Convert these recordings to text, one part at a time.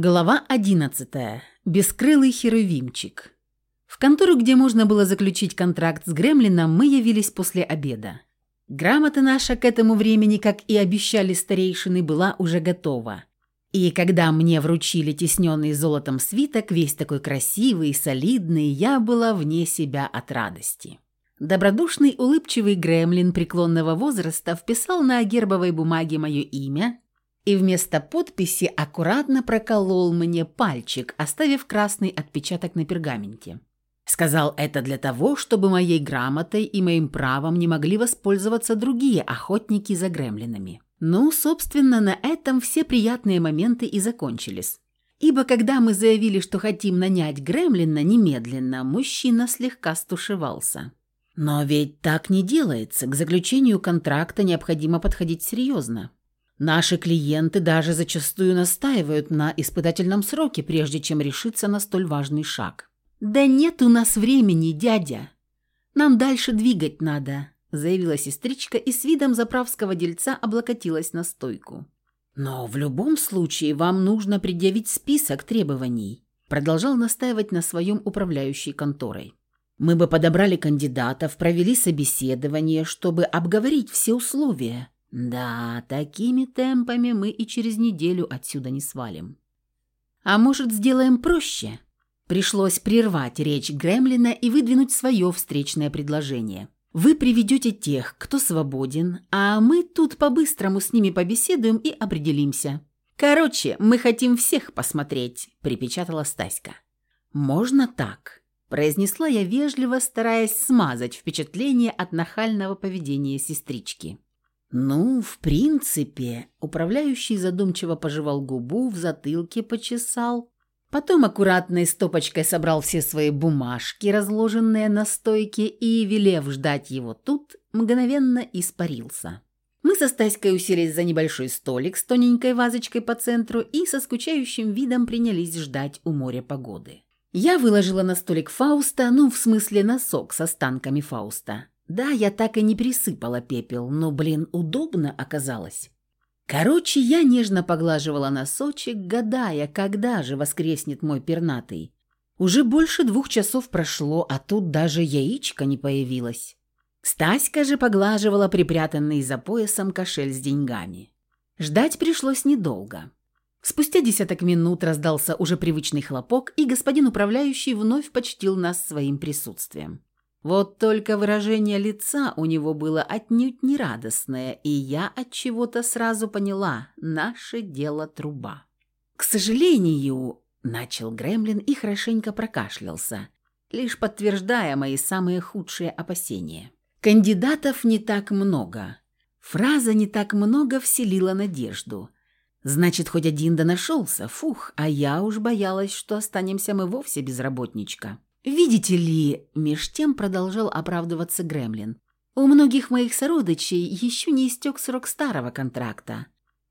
Глава 11. Бескрылый херувимчик. В контору, где можно было заключить контракт с Гремлином, мы явились после обеда. Грамота наша к этому времени, как и обещали старейшины, была уже готова. И когда мне вручили тесненный золотом свиток, весь такой красивый и солидный, я была вне себя от радости. Добродушный, улыбчивый гремлин преклонного возраста вписал на гербовой бумаге мое имя – и вместо подписи аккуратно проколол мне пальчик, оставив красный отпечаток на пергаменте. Сказал это для того, чтобы моей грамотой и моим правом не могли воспользоваться другие охотники за гремлинами. Ну, собственно, на этом все приятные моменты и закончились. Ибо когда мы заявили, что хотим нанять гремлина немедленно, мужчина слегка стушевался. Но ведь так не делается. К заключению контракта необходимо подходить серьезно. Наши клиенты даже зачастую настаивают на испытательном сроке, прежде чем решиться на столь важный шаг. «Да нет у нас времени, дядя. Нам дальше двигать надо», – заявила сестричка и с видом заправского дельца облокотилась на стойку. «Но в любом случае вам нужно предъявить список требований», – продолжал настаивать на своем управляющей конторой. «Мы бы подобрали кандидатов, провели собеседование, чтобы обговорить все условия» Да, такими темпами мы и через неделю отсюда не свалим. А может, сделаем проще? Пришлось прервать речь Гремлина и выдвинуть свое встречное предложение. Вы приведете тех, кто свободен, а мы тут по-быстрому с ними побеседуем и определимся. Короче, мы хотим всех посмотреть, припечатала Стаська. Можно так? произнесла я вежливо, стараясь смазать впечатление от нахального поведения сестрички. «Ну, в принципе...» Управляющий задумчиво пожевал губу, в затылке почесал. Потом аккуратной стопочкой собрал все свои бумажки, разложенные на стойке, и, велев ждать его тут, мгновенно испарился. Мы со Стаськой уселись за небольшой столик с тоненькой вазочкой по центру и со скучающим видом принялись ждать у моря погоды. Я выложила на столик Фауста, ну, в смысле носок с останками Фауста. Да, я так и не присыпала пепел, но, блин, удобно оказалось. Короче, я нежно поглаживала носочек, гадая, когда же воскреснет мой пернатый. Уже больше двух часов прошло, а тут даже яичко не появилось. Стаська же поглаживала припрятанный за поясом кошель с деньгами. Ждать пришлось недолго. Спустя десяток минут раздался уже привычный хлопок, и господин управляющий вновь почтил нас своим присутствием. Вот только выражение лица у него было отнюдь не радостное, и я от чего-то сразу поняла: наше дело труба. К сожалению, начал Гремлин и хорошенько прокашлялся, лишь подтверждая мои самые худшие опасения. Кандидатов не так много. Фраза не так много вселила надежду. Значит, хоть один да нашелся, фух, а я уж боялась, что останемся мы вовсе без работничка. «Видите ли», – меж тем продолжал оправдываться Гремлин, «у многих моих сородичей еще не истек срок старого контракта,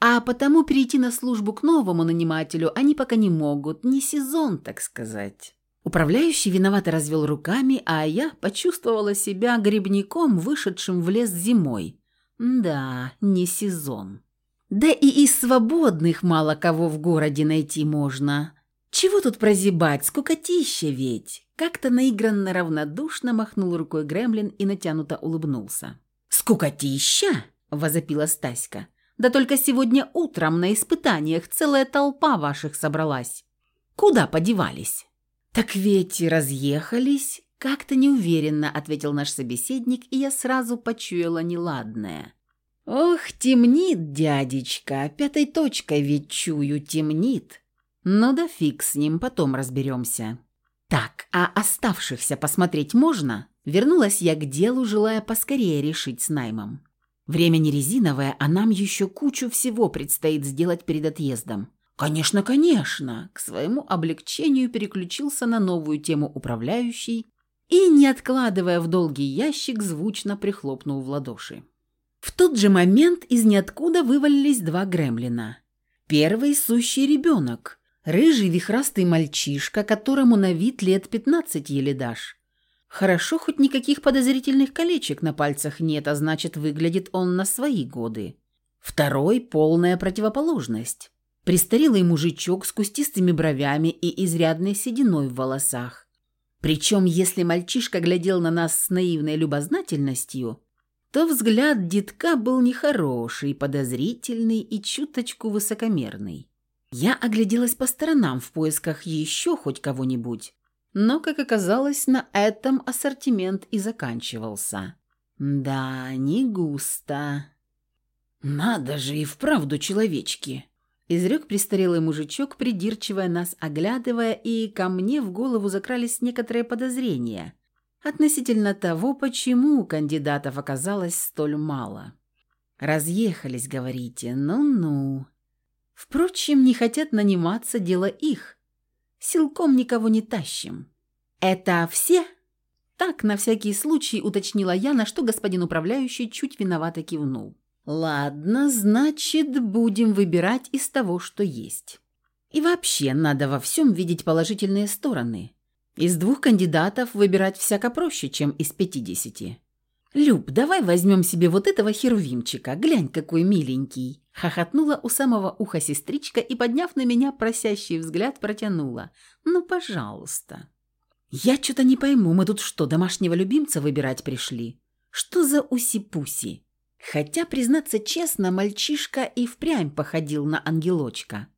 а потому перейти на службу к новому нанимателю они пока не могут, не сезон, так сказать». Управляющий виновато развел руками, а я почувствовала себя грибником, вышедшим в лес зимой. Да, не сезон. Да и из свободных мало кого в городе найти можно. Чего тут прозябать, скукотища ведь. Как-то наигранно равнодушно махнул рукой Гремлин и натянуто улыбнулся. «Скукотища?» – возопила Стаська. «Да только сегодня утром на испытаниях целая толпа ваших собралась. Куда подевались?» «Так ведь разъехались», – как-то неуверенно ответил наш собеседник, и я сразу почуяла неладное. «Ох, темнит, дядечка, пятой точкой ведь чую, темнит. Ну да фиг с ним, потом разберемся». «Так, а оставшихся посмотреть можно?» Вернулась я к делу, желая поскорее решить с наймом. Время не резиновое, а нам еще кучу всего предстоит сделать перед отъездом. «Конечно, конечно!» К своему облегчению переключился на новую тему управляющий и, не откладывая в долгий ящик, звучно прихлопнул в ладоши. В тот же момент из ниоткуда вывалились два гремлина. Первый – сущий ребенок – Рыжий вихрастый мальчишка, которому на вид лет пятнадцать еле дашь. Хорошо, хоть никаких подозрительных колечек на пальцах нет, а значит, выглядит он на свои годы. Второй – полная противоположность. Престарелый мужичок с кустистыми бровями и изрядной сединой в волосах. Причем, если мальчишка глядел на нас с наивной любознательностью, то взгляд детка был нехороший, подозрительный и чуточку высокомерный. Я огляделась по сторонам в поисках еще хоть кого-нибудь, но, как оказалось, на этом ассортимент и заканчивался. Да, не густо. «Надо же и вправду человечки!» Изрек престарелый мужичок, придирчиво нас оглядывая, и ко мне в голову закрались некоторые подозрения относительно того, почему кандидатов оказалось столь мало. «Разъехались, говорите? Ну-ну». Впрочем, не хотят наниматься, дело их. Силком никого не тащим. «Это все?» Так, на всякий случай, уточнила я, на что господин управляющий чуть виновато кивнул. «Ладно, значит, будем выбирать из того, что есть. И вообще, надо во всем видеть положительные стороны. Из двух кандидатов выбирать всяко проще, чем из пятидесяти. «Люб, давай возьмем себе вот этого херувимчика, глянь, какой миленький!» Хохотнула у самого уха сестричка и, подняв на меня просящий взгляд, протянула. «Ну, пожалуйста!» «Я что-то не пойму, мы тут что, домашнего любимца выбирать пришли? Что за уси-пуси?» Хотя, признаться честно, мальчишка и впрямь походил на ангелочка.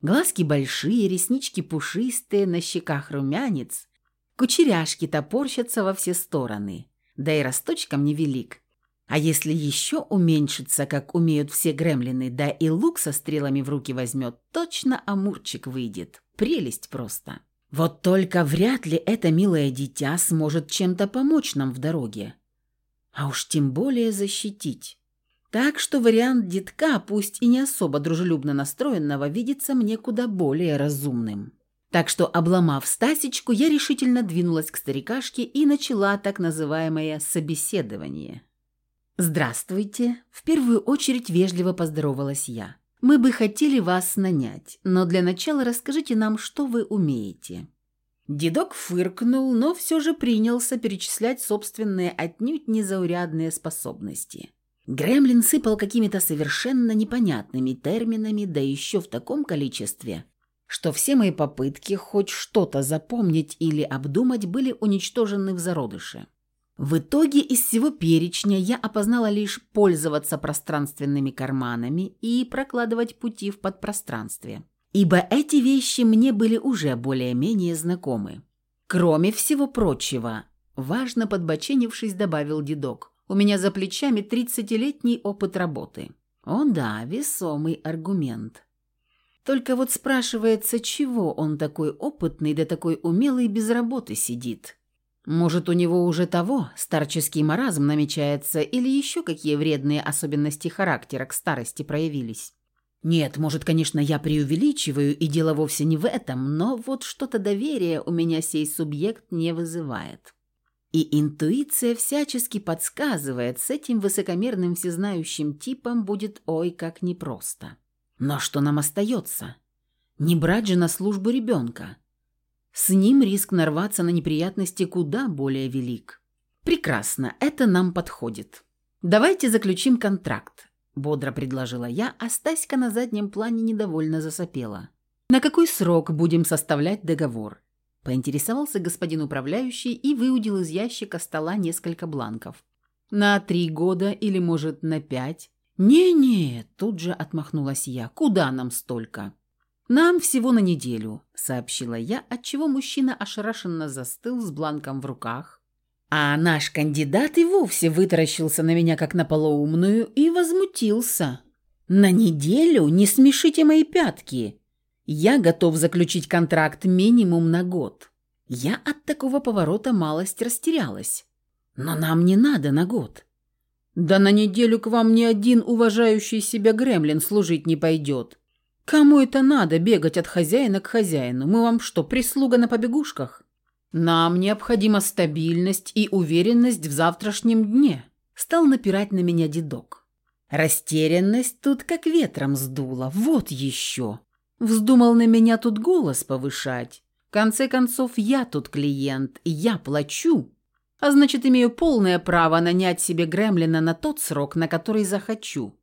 Глазки большие, реснички пушистые, на щеках румянец, кучеряшки топорщатся во все стороны, да и росточком невелик. А если еще уменьшится, как умеют все гремлины, да и лук со стрелами в руки возьмет, точно амурчик выйдет. Прелесть просто. Вот только вряд ли это милое дитя сможет чем-то помочь нам в дороге а уж тем более защитить. Так что вариант детка, пусть и не особо дружелюбно настроенного, видится мне куда более разумным. Так что, обломав Стасечку, я решительно двинулась к старикашке и начала так называемое «собеседование». «Здравствуйте!» – в первую очередь вежливо поздоровалась я. «Мы бы хотели вас нанять, но для начала расскажите нам, что вы умеете». Дедок фыркнул, но все же принялся перечислять собственные отнюдь незаурядные способности. Гремлин сыпал какими-то совершенно непонятными терминами, да еще в таком количестве, что все мои попытки хоть что-то запомнить или обдумать были уничтожены в зародыше. В итоге из всего перечня я опознала лишь пользоваться пространственными карманами и прокладывать пути в подпространстве ибо эти вещи мне были уже более-менее знакомы. Кроме всего прочего, важно подбоченившись, добавил дедок, у меня за плечами тридцатилетний опыт работы. О да, весомый аргумент. Только вот спрашивается, чего он такой опытный да такой умелый без работы сидит? Может, у него уже того, старческий маразм намечается, или еще какие вредные особенности характера к старости проявились? Нет, может, конечно, я преувеличиваю, и дело вовсе не в этом, но вот что-то доверие у меня сей субъект не вызывает. И интуиция всячески подсказывает, с этим высокомерным всезнающим типом будет ой как непросто. Но что нам остается? Не брать же на службу ребенка. С ним риск нарваться на неприятности куда более велик. Прекрасно, это нам подходит. Давайте заключим контракт. Бодро предложила я, а Стаська на заднем плане недовольно засопела. «На какой срок будем составлять договор?» Поинтересовался господин управляющий и выудил из ящика стола несколько бланков. «На три года или, может, на пять?» «Не-не», – тут же отмахнулась я. «Куда нам столько?» «Нам всего на неделю», – сообщила я, отчего мужчина ошарашенно застыл с бланком в руках, а наш кандидат и вовсе вытаращился на меня как на полоумную и возмутился. «На неделю? Не смешите мои пятки. Я готов заключить контракт минимум на год». Я от такого поворота малость растерялась. «Но нам не надо на год». «Да на неделю к вам ни один уважающий себя гремлин служить не пойдет. Кому это надо бегать от хозяина к хозяину? Мы вам что, прислуга на побегушках?» «Нам необходима стабильность и уверенность в завтрашнем дне», – стал напирать на меня дедок. Растерянность тут как ветром сдула, вот еще. Вздумал на меня тут голос повышать. В конце концов, я тут клиент, и я плачу. А значит, имею полное право нанять себе гремлина на тот срок, на который захочу.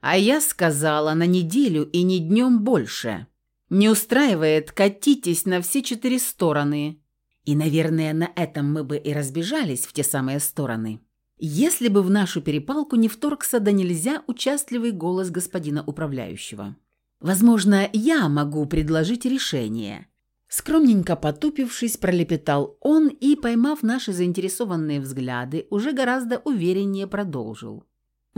А я сказала на неделю и не днем больше. Не устраивает, катитесь на все четыре стороны. И, наверное, на этом мы бы и разбежались в те самые стороны. Если бы в нашу перепалку не вторгся да нельзя участливый голос господина управляющего. Возможно, я могу предложить решение. Скромненько потупившись, пролепетал он и, поймав наши заинтересованные взгляды, уже гораздо увереннее продолжил.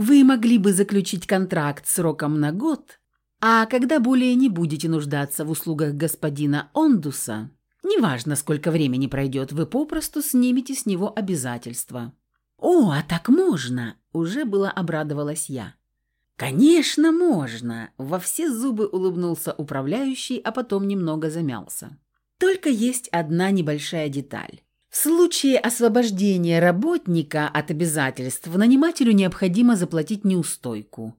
Вы могли бы заключить контракт сроком на год, а когда более не будете нуждаться в услугах господина Ондуса, неважно, сколько времени пройдет, вы попросту снимете с него обязательства. «О, а так можно!» – уже была обрадовалась я. «Конечно, можно!» – во все зубы улыбнулся управляющий, а потом немного замялся. «Только есть одна небольшая деталь. В случае освобождения работника от обязательств нанимателю необходимо заплатить неустойку.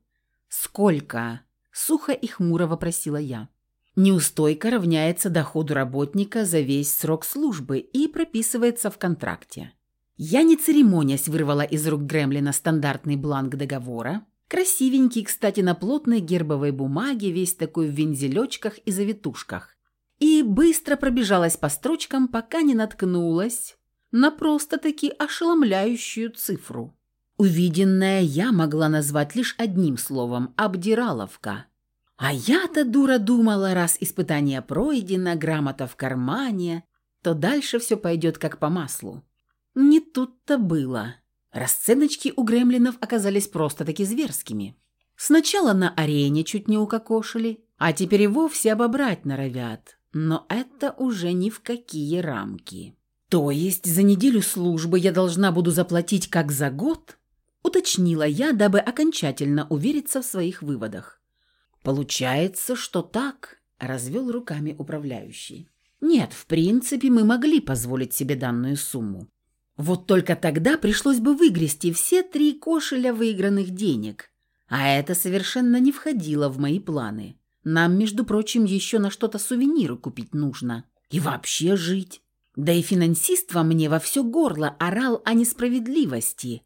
«Сколько?» – сухо и хмуро вопросила я. Неустойка равняется доходу работника за весь срок службы и прописывается в контракте. Я не церемонясь вырвала из рук Гремлина стандартный бланк договора, красивенький, кстати, на плотной гербовой бумаге, весь такой в вензелечках и завитушках, и быстро пробежалась по строчкам, пока не наткнулась на просто-таки ошеломляющую цифру. Увиденное я могла назвать лишь одним словом – обдираловка. А я-то, дура, думала, раз испытание пройдено, грамота в кармане, то дальше все пойдет как по маслу. Не тут-то было. Расценочки у гремлинов оказались просто-таки зверскими. Сначала на арене чуть не укокошили, а теперь и вовсе обобрать норовят. Но это уже ни в какие рамки. То есть за неделю службы я должна буду заплатить как за год? Уточнила я, дабы окончательно увериться в своих выводах. Получается, что так, развел руками управляющий. Нет, в принципе, мы могли позволить себе данную сумму. Вот только тогда пришлось бы выгрести все три кошеля выигранных денег, а это совершенно не входило в мои планы. Нам, между прочим, еще на что-то сувениры купить нужно. И вообще жить. Да и финансист во мне во все горло орал о несправедливости,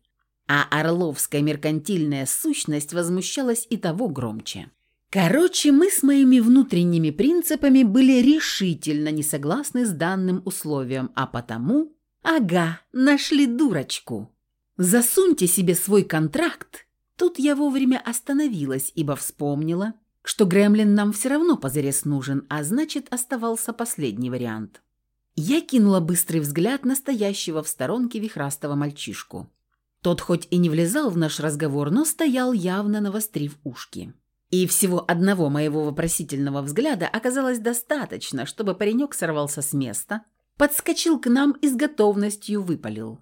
а орловская меркантильная сущность возмущалась и того громче. Короче, мы с моими внутренними принципами были решительно не согласны с данным условием, а потому... Ага, нашли дурочку. Засуньте себе свой контракт. Тут я вовремя остановилась, ибо вспомнила, что Гремлин нам все равно позарез нужен, а значит, оставался последний вариант. Я кинула быстрый взгляд на стоящего в сторонке вихрастого мальчишку. Тот хоть и не влезал в наш разговор, но стоял явно навострив ушки. И всего одного моего вопросительного взгляда оказалось достаточно, чтобы паренек сорвался с места, подскочил к нам и с готовностью выпалил.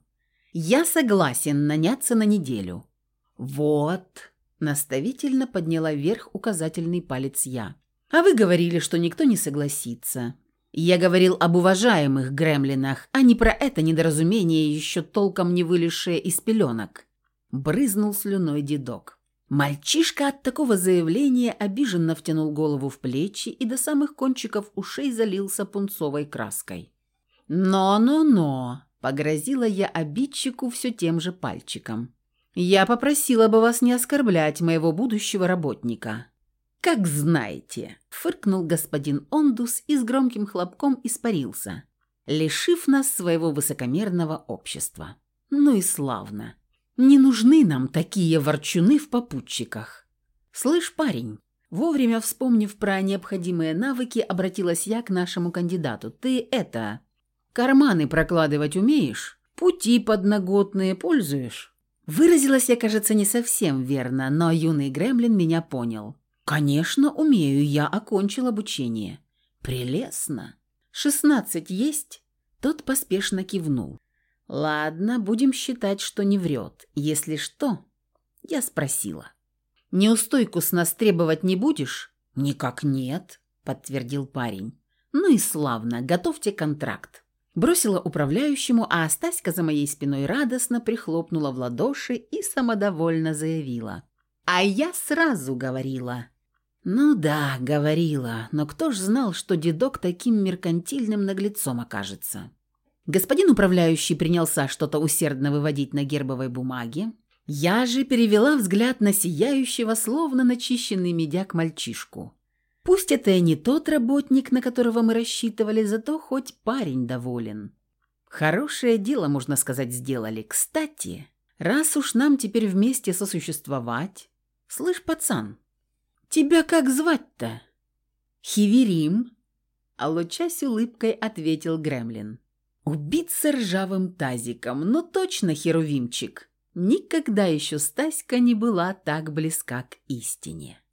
«Я согласен наняться на неделю». «Вот», Наставительно подняла вверх указательный палец я. «А вы говорили, что никто не согласится. Я говорил об уважаемых гремлинах, а не про это недоразумение, еще толком не вылезшее из пеленок». Брызнул слюной дедок. Мальчишка от такого заявления обиженно втянул голову в плечи и до самых кончиков ушей залился пунцовой краской. «Но-но-но!» – погрозила я обидчику все тем же пальчиком. Я попросила бы вас не оскорблять моего будущего работника». «Как знаете», — фыркнул господин Ондус и с громким хлопком испарился, лишив нас своего высокомерного общества. «Ну и славно. Не нужны нам такие ворчуны в попутчиках». «Слышь, парень», вовремя вспомнив про необходимые навыки, обратилась я к нашему кандидату. «Ты это... карманы прокладывать умеешь? Пути подноготные пользуешь?» Выразилась я, кажется, не совсем верно, но юный гремлин меня понял. «Конечно, умею, я окончил обучение». «Прелестно. Шестнадцать есть?» Тот поспешно кивнул. «Ладно, будем считать, что не врет. Если что...» Я спросила. «Неустойку с нас требовать не будешь?» «Никак нет», — подтвердил парень. «Ну и славно, готовьте контракт». Бросила управляющему, а Стаська за моей спиной радостно прихлопнула в ладоши и самодовольно заявила. «А я сразу говорила». «Ну да, говорила, но кто ж знал, что дедок таким меркантильным наглецом окажется?» Господин управляющий принялся что-то усердно выводить на гербовой бумаге, Я же перевела взгляд на сияющего, словно начищенный медяк мальчишку. Пусть это и не тот работник, на которого мы рассчитывали, зато хоть парень доволен. Хорошее дело, можно сказать, сделали. Кстати, раз уж нам теперь вместе сосуществовать... Слышь, пацан, тебя как звать-то? Хиверим? А лучась улыбкой ответил Гремлин. Убиться ржавым тазиком, но точно херувимчик. Никогда еще Стаська не была так близка к истине.